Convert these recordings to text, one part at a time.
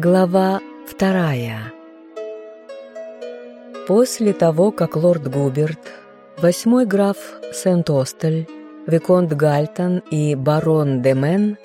Глава вторая. После того, как лорд Губерт, восьмой граф Сент-Остель, Виконт Гальтон и барон Демен,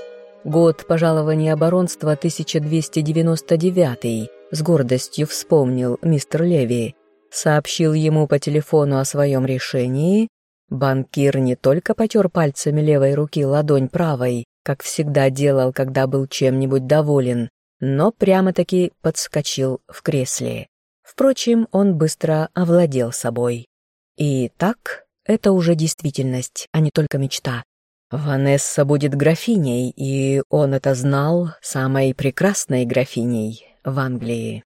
год пожалования оборонства 1299, с гордостью вспомнил мистер Леви, сообщил ему по телефону о своем решении, банкир не только потер пальцами левой руки ладонь правой, как всегда делал, когда был чем-нибудь доволен, но прямо-таки подскочил в кресле. Впрочем, он быстро овладел собой. И так, это уже действительность, а не только мечта. Ванесса будет графиней, и он это знал, самой прекрасной графиней в Англии.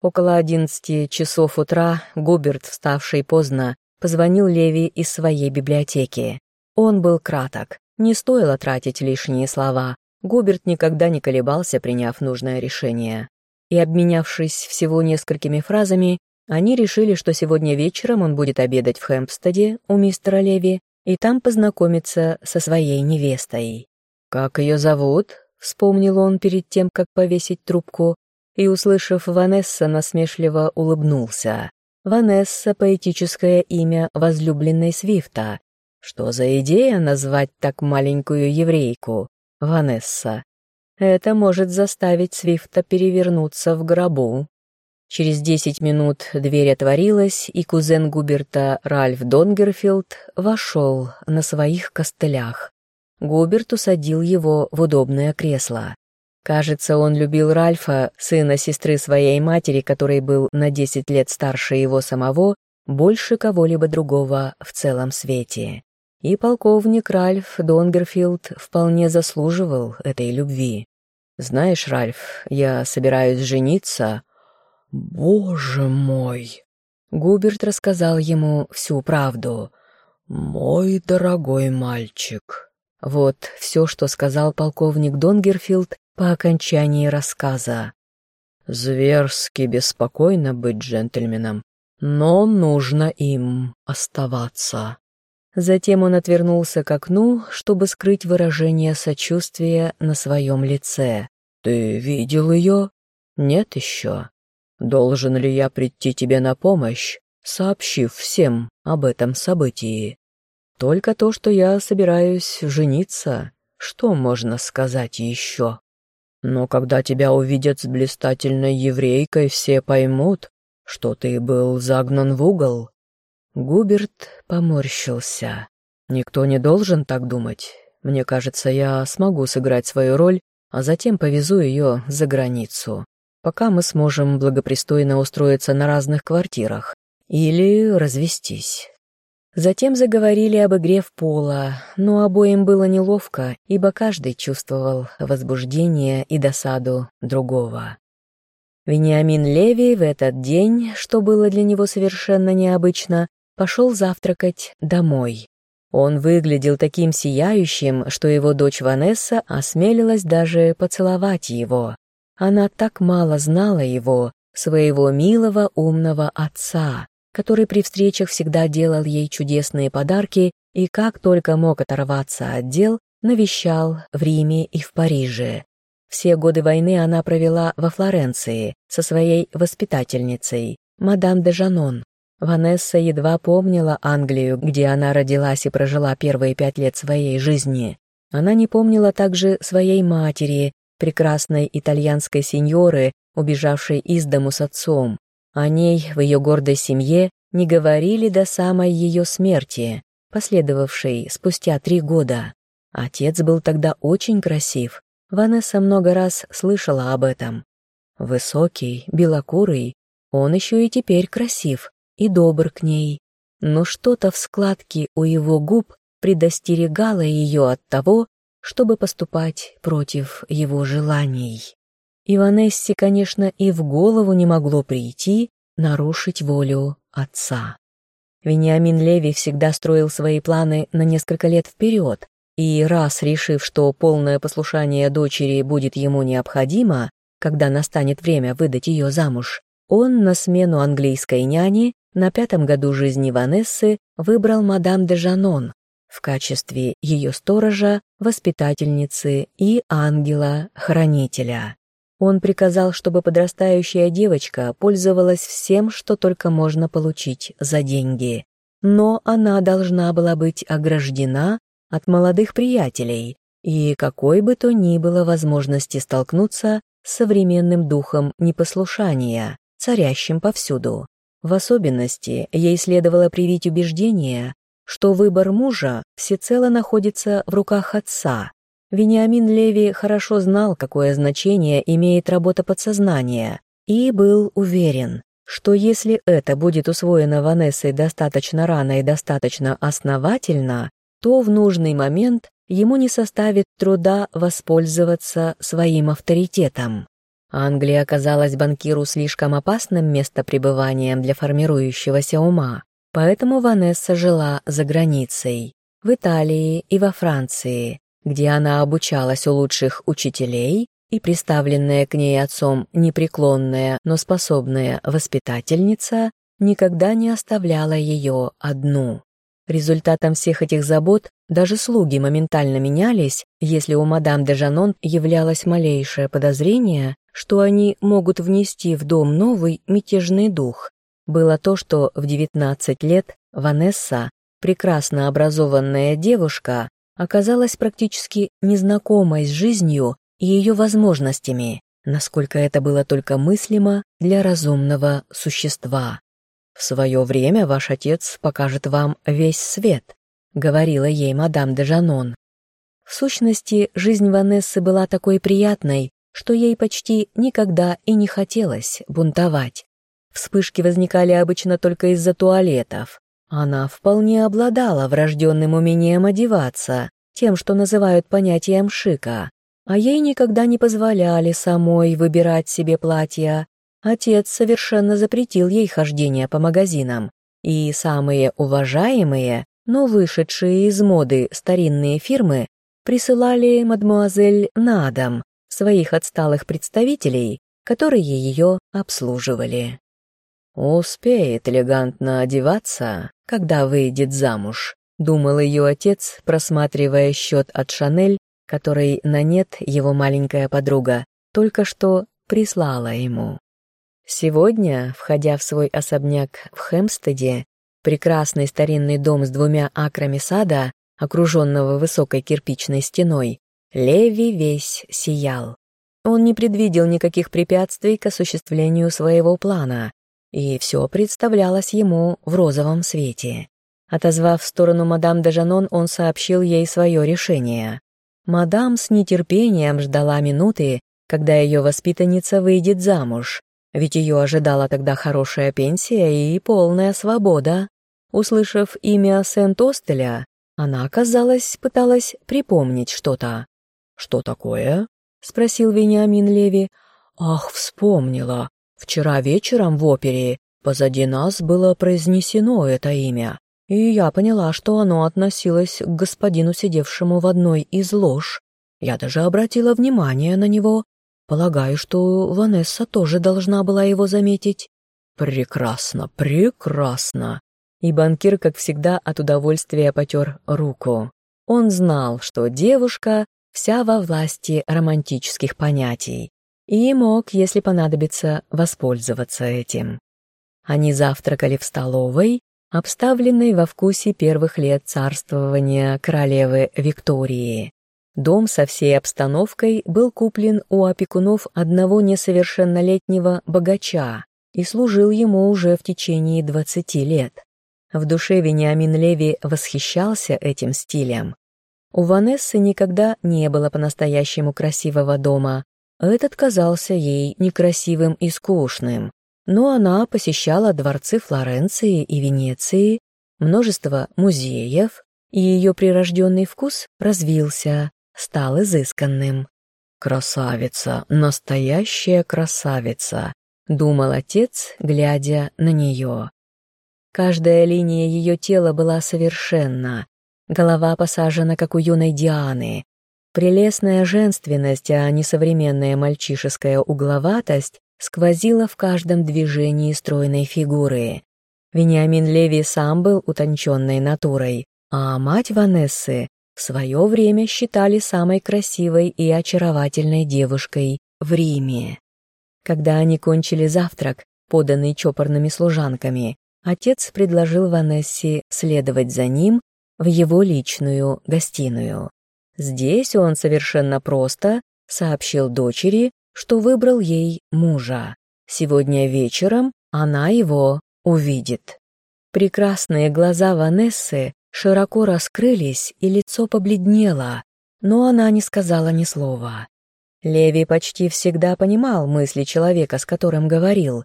Около одиннадцати часов утра Губерт, вставший поздно, позвонил Леви из своей библиотеки. Он был краток, не стоило тратить лишние слова. Губерт никогда не колебался, приняв нужное решение. И, обменявшись всего несколькими фразами, они решили, что сегодня вечером он будет обедать в Хэмпстеде у мистера Леви и там познакомиться со своей невестой. «Как ее зовут?» — вспомнил он перед тем, как повесить трубку, и, услышав Ванесса, насмешливо улыбнулся. Ванесса — поэтическое имя возлюбленной Свифта, что за идея назвать так маленькую еврейку, Ванесса? Это может заставить Свифта перевернуться в гробу. Через десять минут дверь отворилась, и кузен Губерта Ральф Донгерфилд вошел на своих костылях. Губерт усадил его в удобное кресло. Кажется, он любил Ральфа, сына сестры своей матери, который был на десять лет старше его самого, больше кого-либо другого в целом свете. И полковник Ральф Донгерфилд вполне заслуживал этой любви. «Знаешь, Ральф, я собираюсь жениться». «Боже мой!» Губерт рассказал ему всю правду. «Мой дорогой мальчик». Вот все, что сказал полковник Донгерфилд по окончании рассказа. «Зверски беспокойно быть джентльменом, но нужно им оставаться». Затем он отвернулся к окну, чтобы скрыть выражение сочувствия на своем лице. «Ты видел ее?» «Нет еще. Должен ли я прийти тебе на помощь, сообщив всем об этом событии?» «Только то, что я собираюсь жениться. Что можно сказать еще?» «Но когда тебя увидят с блистательной еврейкой, все поймут, что ты был загнан в угол, Губерт поморщился. «Никто не должен так думать. Мне кажется, я смогу сыграть свою роль, а затем повезу ее за границу, пока мы сможем благопристойно устроиться на разных квартирах или развестись». Затем заговорили об игре в поло, но обоим было неловко, ибо каждый чувствовал возбуждение и досаду другого. Вениамин Леви в этот день, что было для него совершенно необычно, пошел завтракать домой. Он выглядел таким сияющим, что его дочь Ванесса осмелилась даже поцеловать его. Она так мало знала его, своего милого умного отца, который при встречах всегда делал ей чудесные подарки и как только мог оторваться от дел, навещал в Риме и в Париже. Все годы войны она провела во Флоренции со своей воспитательницей, мадам де Жанон, Ванесса едва помнила Англию, где она родилась и прожила первые пять лет своей жизни. Она не помнила также своей матери, прекрасной итальянской сеньоры, убежавшей из дому с отцом. О ней в ее гордой семье не говорили до самой ее смерти, последовавшей спустя три года. Отец был тогда очень красив. Ванесса много раз слышала об этом. Высокий, белокурый, он еще и теперь красив, и добр к ней, но что-то в складке у его губ предостерегало ее от того, чтобы поступать против его желаний. Иванессе, конечно, и в голову не могло прийти нарушить волю отца. Вениамин Леви всегда строил свои планы на несколько лет вперед, и раз решив, что полное послушание дочери будет ему необходимо, когда настанет время выдать ее замуж, он на смену английской няне на пятом году жизни Ванессы выбрал мадам де Жанон в качестве ее сторожа, воспитательницы и ангела-хранителя. Он приказал, чтобы подрастающая девочка пользовалась всем, что только можно получить за деньги. Но она должна была быть ограждена от молодых приятелей и какой бы то ни было возможности столкнуться с современным духом непослушания, царящим повсюду. В особенности ей следовало привить убеждение, что выбор мужа всецело находится в руках отца. Вениамин Леви хорошо знал, какое значение имеет работа подсознания, и был уверен, что если это будет усвоено Ванессой достаточно рано и достаточно основательно, то в нужный момент ему не составит труда воспользоваться своим авторитетом. Англия оказалась банкиру слишком опасным местопребыванием для формирующегося ума, поэтому Ванесса жила за границей, в Италии и во Франции, где она обучалась у лучших учителей и представленная к ней отцом непреклонная, но способная воспитательница никогда не оставляла ее одну. Результатом всех этих забот даже слуги моментально менялись, если у мадам де Жанон являлось малейшее подозрение, что они могут внести в дом новый мятежный дух. Было то, что в 19 лет Ванесса, прекрасно образованная девушка, оказалась практически незнакомой с жизнью и ее возможностями, насколько это было только мыслимо для разумного существа. «В свое время ваш отец покажет вам весь свет», — говорила ей мадам де Жанон. В сущности, жизнь Ванессы была такой приятной, что ей почти никогда и не хотелось бунтовать. Вспышки возникали обычно только из-за туалетов. Она вполне обладала врожденным умением одеваться, тем, что называют понятием шика, а ей никогда не позволяли самой выбирать себе платья, Отец совершенно запретил ей хождение по магазинам, и самые уважаемые, но вышедшие из моды старинные фирмы присылали мадмуазель на дом своих отсталых представителей, которые ее обслуживали. «Успеет элегантно одеваться, когда выйдет замуж», думал ее отец, просматривая счет от Шанель, который на нет его маленькая подруга только что прислала ему. Сегодня, входя в свой особняк в Хемстеде, прекрасный старинный дом с двумя акрами сада, окруженного высокой кирпичной стеной, Леви весь сиял. Он не предвидел никаких препятствий к осуществлению своего плана, и все представлялось ему в розовом свете. Отозвав в сторону мадам де Жанон, он сообщил ей свое решение. Мадам с нетерпением ждала минуты, когда ее воспитанница выйдет замуж, ведь ее ожидала тогда хорошая пенсия и полная свобода. Услышав имя Сент-Остеля, она, казалось, пыталась припомнить что-то. «Что такое?» — спросил Вениамин Леви. «Ах, вспомнила. Вчера вечером в опере позади нас было произнесено это имя, и я поняла, что оно относилось к господину, сидевшему в одной из лож. Я даже обратила внимание на него, Полагаю, что Ванесса тоже должна была его заметить. Прекрасно, прекрасно. И банкир, как всегда, от удовольствия потер руку. Он знал, что девушка вся во власти романтических понятий и мог, если понадобится, воспользоваться этим. Они завтракали в столовой, обставленной во вкусе первых лет царствования королевы Виктории. Дом со всей обстановкой был куплен у опекунов одного несовершеннолетнего богача и служил ему уже в течение 20 лет. В душе Вениамин Леви восхищался этим стилем. У Ванессы никогда не было по-настоящему красивого дома. Этот казался ей некрасивым и скучным. Но она посещала дворцы Флоренции и Венеции, множество музеев, и ее прирожденный вкус развился, стал изысканным. «Красавица, настоящая красавица», — думал отец, глядя на нее. Каждая линия ее тела была совершенна, голова посажена, как у юной Дианы. Прелестная женственность, а не современная мальчишеская угловатость сквозила в каждом движении стройной фигуры. Вениамин Леви сам был утонченной натурой, а мать Ванессы в свое время считали самой красивой и очаровательной девушкой в Риме. Когда они кончили завтрак, поданный чопорными служанками, отец предложил Ванессе следовать за ним в его личную гостиную. Здесь он совершенно просто сообщил дочери, что выбрал ей мужа. Сегодня вечером она его увидит. Прекрасные глаза Ванессы широко раскрылись, и лицо побледнело, но она не сказала ни слова. Леви почти всегда понимал мысли человека, с которым говорил,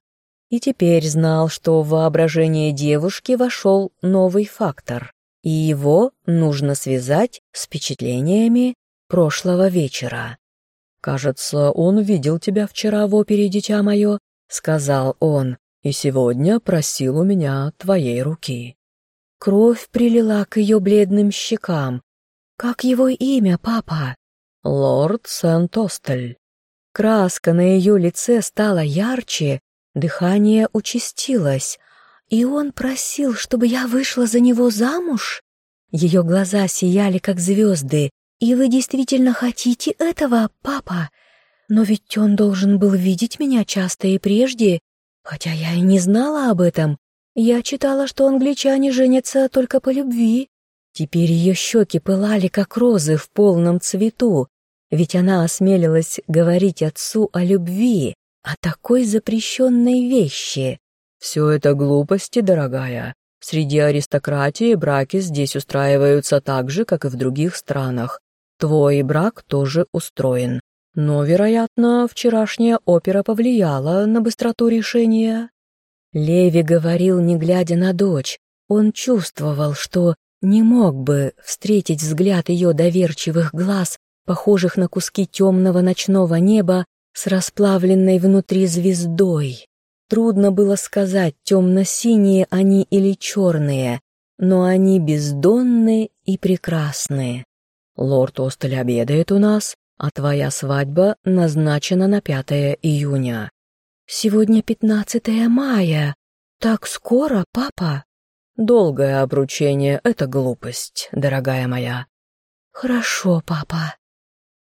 и теперь знал, что в воображение девушки вошел новый фактор, и его нужно связать с впечатлениями прошлого вечера. «Кажется, он видел тебя вчера в опере, дитя мое», — сказал он, «и сегодня просил у меня твоей руки». Кровь прилила к ее бледным щекам. «Как его имя, папа?» «Лорд Сент-Остель». Краска на ее лице стала ярче, дыхание участилось. «И он просил, чтобы я вышла за него замуж?» Ее глаза сияли, как звезды. «И вы действительно хотите этого, папа? Но ведь он должен был видеть меня часто и прежде, хотя я и не знала об этом. Я читала, что англичане женятся только по любви. Теперь ее щеки пылали, как розы в полном цвету, ведь она осмелилась говорить отцу о любви, о такой запрещенной вещи. «Все это глупости, дорогая. Среди аристократии браки здесь устраиваются так же, как и в других странах. Твой брак тоже устроен. Но, вероятно, вчерашняя опера повлияла на быстроту решения. Леви говорил, не глядя на дочь. Он чувствовал, что не мог бы встретить взгляд ее доверчивых глаз, похожих на куски темного ночного неба с расплавленной внутри звездой. Трудно было сказать, темно-синие они или черные, но они бездонные и прекрасные. Лорд Остель обедает у нас, а твоя свадьба назначена на 5 июня. «Сегодня пятнадцатое мая. Так скоро, папа?» «Долгое обручение — это глупость, дорогая моя». «Хорошо, папа».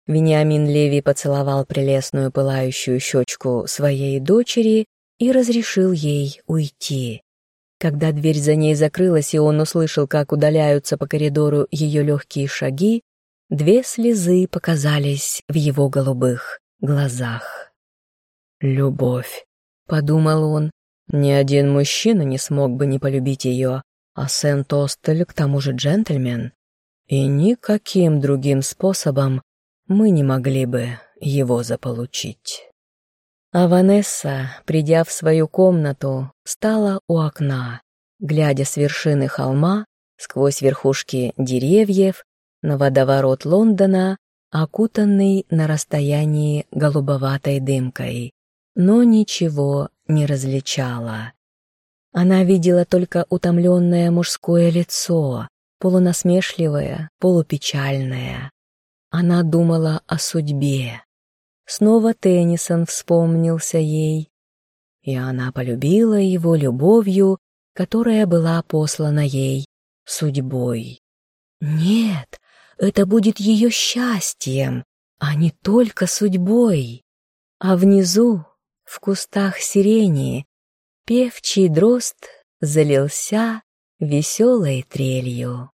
Вениамин Леви поцеловал прелестную пылающую щечку своей дочери и разрешил ей уйти. Когда дверь за ней закрылась, и он услышал, как удаляются по коридору ее легкие шаги, две слезы показались в его голубых глазах. «Любовь», — подумал он, — «ни один мужчина не смог бы не полюбить ее, а Сент-Остель к тому же джентльмен, и никаким другим способом мы не могли бы его заполучить». А Ванесса, придя в свою комнату, стала у окна, глядя с вершины холма, сквозь верхушки деревьев, на водоворот Лондона, окутанный на расстоянии голубоватой дымкой но ничего не различала. Она видела только утомленное мужское лицо, полунасмешливое, полупечальное. Она думала о судьбе. Снова Теннисон вспомнился ей, и она полюбила его любовью, которая была послана ей судьбой. Нет, это будет ее счастьем, а не только судьбой. А внизу в кустах сирени певчий дрозд залился веселой трелью.